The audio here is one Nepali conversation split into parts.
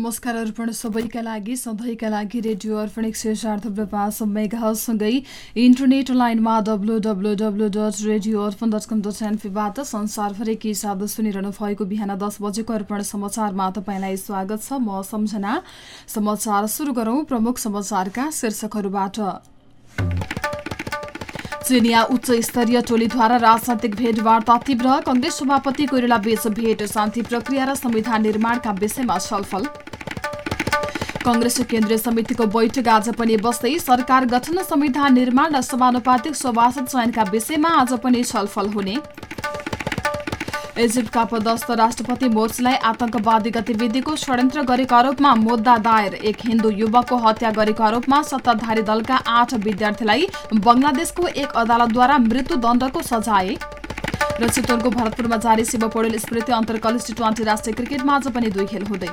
नमस्कार अर्पण सबैका लागि सधैँका लागि रेडियो अर्पण एक सय चार थुप्रो पाँच मेगासँगै इन्टरनेट लाइनमा W W W dot radio Arpan dot com dot एनपीबाट संसारभरिकै साथ सुनिरहनु भएको बिहान दस बजेको अर्पण समाचारमा तपाईँलाई स्वागत छ। म सम्झना। समाचार सुरु गरौँ प्रमुख समाचारका शीर्षकहरूबाट। चिनिया उच्च स्तरीय टोलीद्वारा राजनैतिक भेटवार्ता तीव्र। कंग्रेस सभापति कोइराला बीच भेट शान्ति प्रक्रिया र संविधान निर्माणका विषयमा छलफल। कंग्रेस केन्द्रीय समितिको बैठक आज पनि बस्दै सरकार गठन संविधान निर्माण र समानुपातिक सभासद चयनका विषयमा आज पनि छलफल हुने। इजिप्टका पदस्थ राष्ट्रपति मोर्चलाई आतंकवादी गतिविधिको षड्यन्त्र गरेको आरोपमा मुद्दा दायर। एक हिन्दू युवकको हत्या गरेको आरोपमा सत्ताधारी दलका आठ विद्यार्थीलाई बंगलादेशको एक अदालतद्वारा मृत्युदण्डको सजाय र चितवनको भरतपुरमा जारी शिव पौडेल स्मृति अन्तर्कलिस टी ट्वेन्टी राष्ट्रिय क्रिकेटमा आज पनि दुई खेल हुँदै।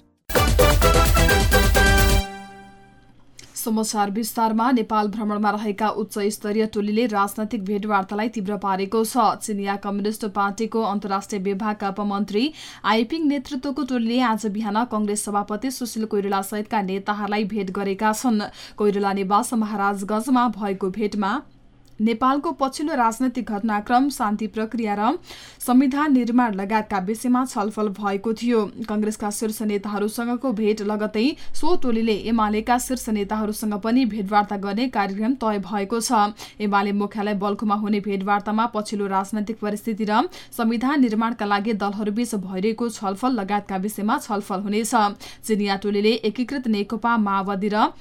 समाचार विस्तारमा नेपाल भ्रमणमा रहेका उच्च स्तरीय टोलीले राजनैतिक भेटवार्तालाई तीव्र पारेको छ। चिनिया कम्युनिष्ट पार्टीको अन्तर्राष्ट्रिय विभागका उपमन्त्री आइपिङ नेतृत्वको टोलीले आज बिहान कंग्रेस सभापति सुशील कोइराला सहितका नेताहरूलाई भेट गरेका छन्। कोइराला निवास महाराजगंजमा भएको भेटमा नेपालको पछिल्लो राजनैतिक घटनाक्रम शान्ति प्रक्रिया र संविधान निर्माण लगायतका विषयमा छलफल भएको थियो। कंग्रेसका शीर्ष नेताहरूसँगको भेट लगतै सो टोलीले एमालेका शीर्ष नेताहरूसँग पनि भेटवार्ता गर्ने कार्यक्रम तय भएको छ। एमाले मुख्यालय बल्खुमा हुने भेटवार्तामा पछिल्लो राजनैतिक परिस्थिति र संविधान निर्माणका लागि दलहरूबीच भइरहेको छलफल लगायतका विषयमा छलफल हुनेछ। चिनिया टोलीले एकीकृत नेकपा माओवादी र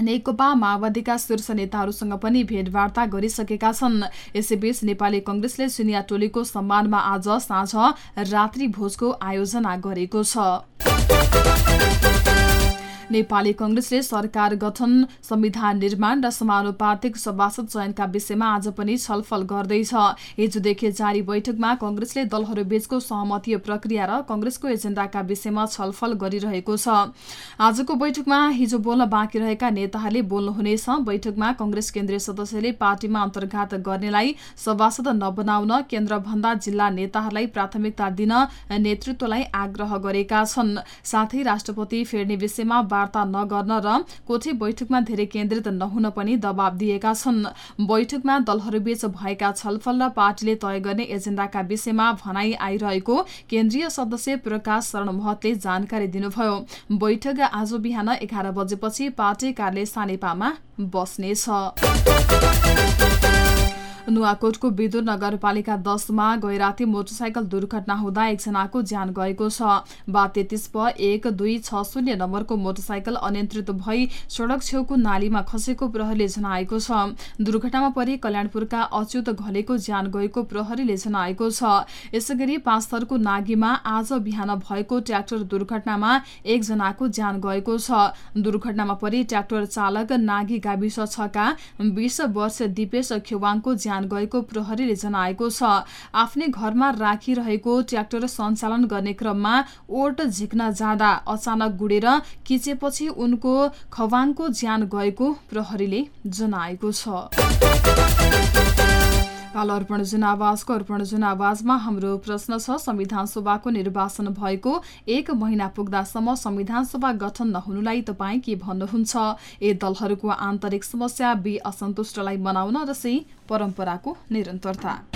नेकपा माओवादीका शीर्ष नेताहरूसँग पनि भेटवार्ता गरिसकेका छन्। यसैबीच नेपाली कंग्रेसले सिनिया टोलीको सम्मानमा आज साँझ रात्रि भोजको आयोजना गरेको छ। नेपाली कंग्रेसले सरकार गठन संविधान निर्माण र समानुपातिक सभासद चयनका विषयमा आज पनि छलफल गर्दैछ। हिजोदेखि जारी बैठकमा कंग्रेसले दलहरूबीचको सहमतीय प्रक्रिया र कंग्रेसको एजेण्डाका विषयमा छलफल गरिरहेको छ। आजको बैठकमा हिजो बोल्न बाँकी रहेका नेताहरूले बोल्नुहुनेछ बैठकमा कंग्रेस केन्द्रीय सदस्यले पार्टीमा अन्तर्घात गर्नेलाई सभासद नबनाउन केन्द्रभन्दा जिल्ला नेताहरूलाई प्राथमिकता दिन नेतृत्वलाई आग्रह गरेका छन्। साथै राष्ट्रपति फेर्ने विषयमा वार्ता नगर्न र कोठे बैठकमा धेरै केन्द्रित नहुन पनि दबाव दिएका छन्। बैठकमा दलहरूबीच भएका छलफल र पार्टीले तय गर्ने एजेण्डाका विषयमा भनाई आइरहेको केन्द्रीय सदस्य प्रकाश शरण महतले जानकारी दिनुभयो। बैठक आज बिहान एघार बजेपछि पार्टी कार्यालय सानेपामा बस्नेछ। नुवाकोटको विदुर नगरपालिका दसमा गैराती मोटरसाइकल दुर्घटना हुँदा एकजनाको ज्यान गएको छ। बा तेत्तिस प एक दुई छ शून्य नम्बरको मोटरसाइकल अनियन्त्रित भई सड़क छेउको नालीमा खसेको प्रहरीले जनाएको छ। दुर्घटनामा परि कल्याणपुरका अच्युत घलेको ज्यान गएको प्रहरीले जनाएको छ। यसैगरी पाँचथरको नागीमा आज बिहान भएको ट्र्याक्टर दुर्घटनामा एकजनाको ज्यान गएको छ। दुर्घटनामा परि ट्र्याक्टर चालक नागी गाविस छका बीस वर्ष दिपेश खेवाङको ज्यान ज्यान गएको प्रहरीले जनाएको छ। आफ्नै घरमा राखिरहेको ट्र्याक्टर सञ्चालन गर्ने क्रममा ओट झिक्न जाँदा अचानक गुडेर किचेपछि उनको खवाङको ज्यान गएको प्रहरीले जनाएको छ। कालो अर्पण जनावाजको अर्पण जनावाजमा हाम्रो प्रश्न छ संविधान सभाको निर्वाचन भएको एक महिना पुग्दासम्म संविधान सभा गठन नहुनुलाई तपाईँ के भन्नुहुन्छ? ए दलहरूको आन्तरिक समस्या बी असन्तुष्टलाई मनाउन र सी परम्पराको निरन्तरता।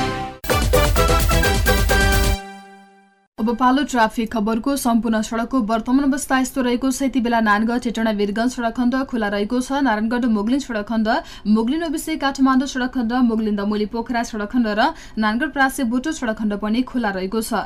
अब पालो ट्राफिक खबरको सम्पूर्ण सड़कको वर्तमान अवस्था यस्तो रहेको छ। यति बेला नानगढ टेटडा वीरगंज सड़क खण्ड खुला रहेको छ। नारायणगढ मुगलिन सड़क खण्ड मुगलिन ओबिसे काठमाडौँ सड़क खण्ड मुगलिन दमोली पोखरा सड़क खण्ड र नानगढ प्रासे बुटो सड़क खण्ड पनि खुला रहेको छ।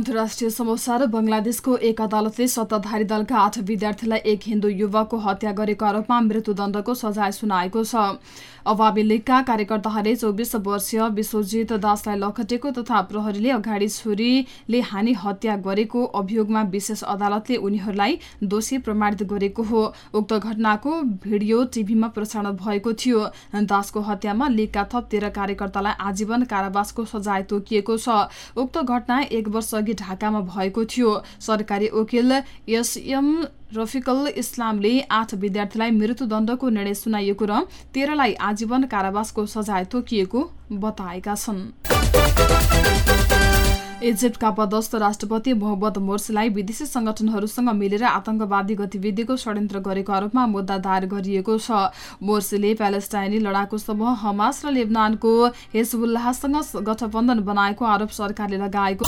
अन्तर्राष्ट्रिय समाचार बंगलादेशको एक अदालतले सत्ताधारी दलका आठ विद्यार्थीलाई एक हिन्दू युवकको हत्या गरेको आरोपमा मृत्युदण्डको सजाय सुनाएको छ। अवामी लीगका कार्यकर्ताहरूले चौबिस वर्षीय विश्वजित दासलाई लखटेको तथा प्रहरीले अगाडि छुरीले हानि हत्या गरेको अभियोगमा विशेष अदालतले उनीहरूलाई दोषी प्रमाणित गरेको हो। उक्त घटनाको भिडियो टिभीमा प्रसारण भएको थियो। दासको हत्यामा लीगका थप तेह्र कार्यकर्तालाई आजीवन कारावासको सजाय तोकिएको छ। उक्त घटना एक वर्ष अघि ढाकामा भएको थियो। सरकारी वकिल एसएम रफिकल इस्लामले आठ विद्यार्थीलाई मृत्युदण्डको निर्णय सुनाइएको र तेह्रलाई आजीवन कारावासको सजाय तोकिएको बताएका छन्। इजिप्टका पदस्थ राष्ट्रपति मोहम्मद मोर्सीलाई विदेशी संगठनहरूसँग मिलेर आतंकवादी गतिविधिको षड्यन्त्र गरेको आरोपमा मुद्दा दायर गरिएको छ। मोर्सीले प्यालेस्टाइनी लडाकु समूह हमास र लेबनानको हेजबुल्लाहसँग गठबन्धन बनाएको आरोप सरकारले लगाएको